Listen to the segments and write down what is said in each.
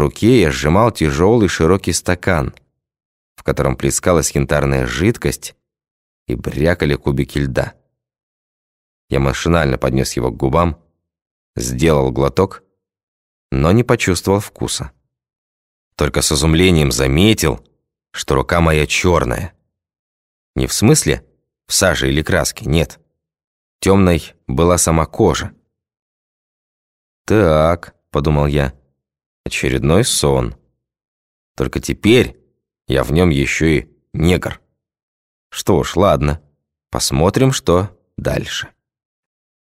руке я сжимал тяжелый широкий стакан, в котором плескалась янтарная жидкость и брякали кубики льда. Я машинально поднес его к губам, сделал глоток, но не почувствовал вкуса. Только с изумлением заметил, что рука моя черная. Не в смысле в саже или краске, нет. Темной была сама кожа. «Так», — подумал я, — «очередной сон. Только теперь я в нем еще и негр. Что ж, ладно, посмотрим, что дальше».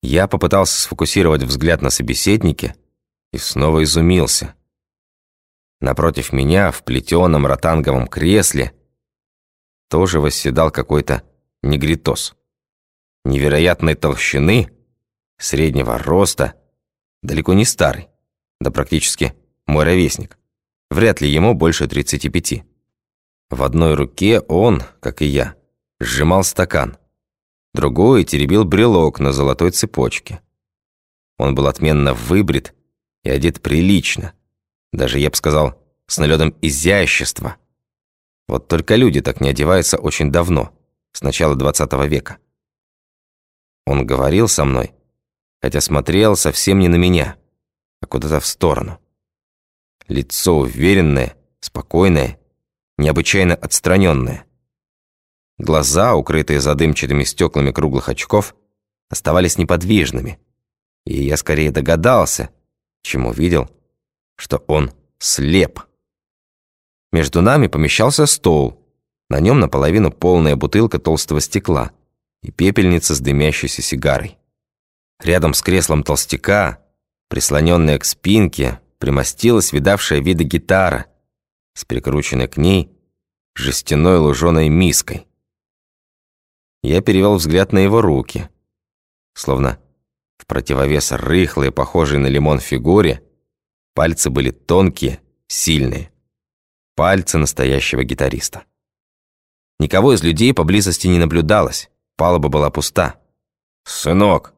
Я попытался сфокусировать взгляд на собеседнике и снова изумился. Напротив меня, в плетеном ротанговом кресле, тоже восседал какой-то негритос. Невероятной толщины, среднего роста, далеко не старый, да практически мой ровесник. Вряд ли ему больше 35. В одной руке он, как и я, сжимал стакан, другой теребил брелок на золотой цепочке. Он был отменно выбрит и одет прилично, даже, я бы сказал, с налетом изящества. Вот только люди так не одеваются очень давно, с начала 20 века. Он говорил со мной, хотя смотрел совсем не на меня, а куда-то в сторону. Лицо уверенное, спокойное, необычайно отстраненное. Глаза, укрытые задымчатыми стеклами круглых очков, оставались неподвижными. И я скорее догадался, чем увидел, что он слеп. Между нами помещался стол. На нем наполовину полная бутылка толстого стекла и пепельница с дымящейся сигарой. Рядом с креслом толстяка, прислоненная к спинке, примостилась видавшая виды гитара с прикрученной к ней жестяной луженой миской. Я перевел взгляд на его руки. Словно в противовес рыхлой, похожей на лимон фигуре, пальцы были тонкие, сильные. Пальцы настоящего гитариста. Никого из людей поблизости не наблюдалось, палуба была пуста. «Сынок,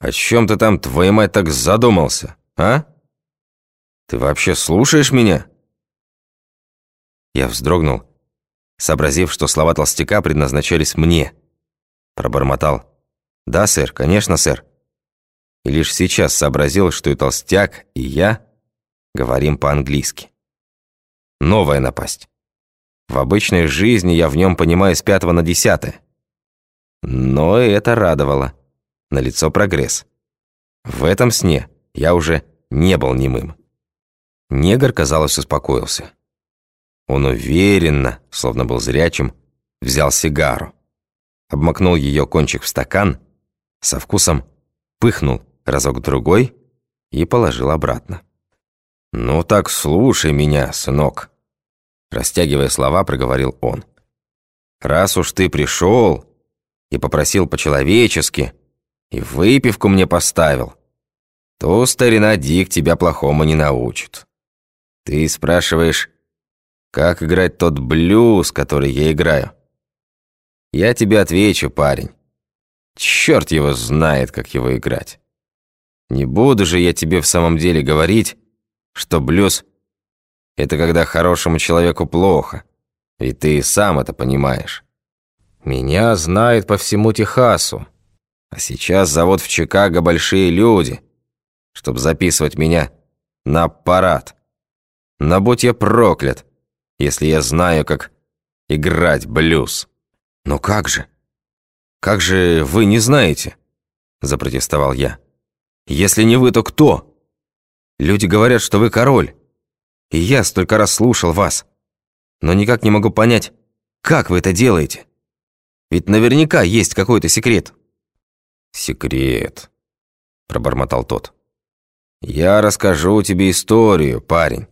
о чем ты там, твою мать, так задумался, а? Ты вообще слушаешь меня?» Я вздрогнул, сообразив, что слова толстяка предназначались мне – Пробормотал. «Да, сэр, конечно, сэр». И лишь сейчас сообразил, что и толстяк, и я говорим по-английски. Новая напасть. В обычной жизни я в нем понимаю с пятого на десятое. Но это радовало. На лицо прогресс. В этом сне я уже не был немым. Негр, казалось, успокоился. Он уверенно, словно был зрячим, взял сигару обмакнул ее кончик в стакан, со вкусом пыхнул разок-другой и положил обратно. «Ну так слушай меня, сынок», растягивая слова, проговорил он. «Раз уж ты пришел и попросил по-человечески, и выпивку мне поставил, то старина Дик тебя плохому не научит. Ты спрашиваешь, как играть тот блюз, который я играю. Я тебе отвечу, парень. Черт его знает, как его играть. Не буду же я тебе в самом деле говорить, что блюз — это когда хорошему человеку плохо, ведь ты и сам это понимаешь. Меня знают по всему Техасу, а сейчас зовут в Чикаго большие люди, чтобы записывать меня на аппарат. Но будь я проклят, если я знаю, как играть блюз». «Но как же? Как же вы не знаете?» Запротестовал я. «Если не вы, то кто? Люди говорят, что вы король. И я столько раз слушал вас. Но никак не могу понять, как вы это делаете? Ведь наверняка есть какой-то секрет». «Секрет», — пробормотал тот. «Я расскажу тебе историю, парень.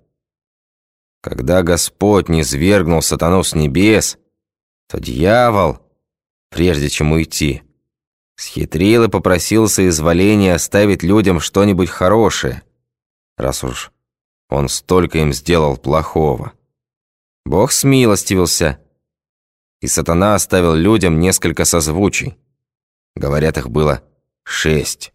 Когда Господь не свергнул сатану с небес, то дьявол, прежде чем уйти, схитрил и попросил соизволения оставить людям что-нибудь хорошее, раз уж он столько им сделал плохого. Бог смилостивился, и сатана оставил людям несколько созвучий. Говорят, их было шесть.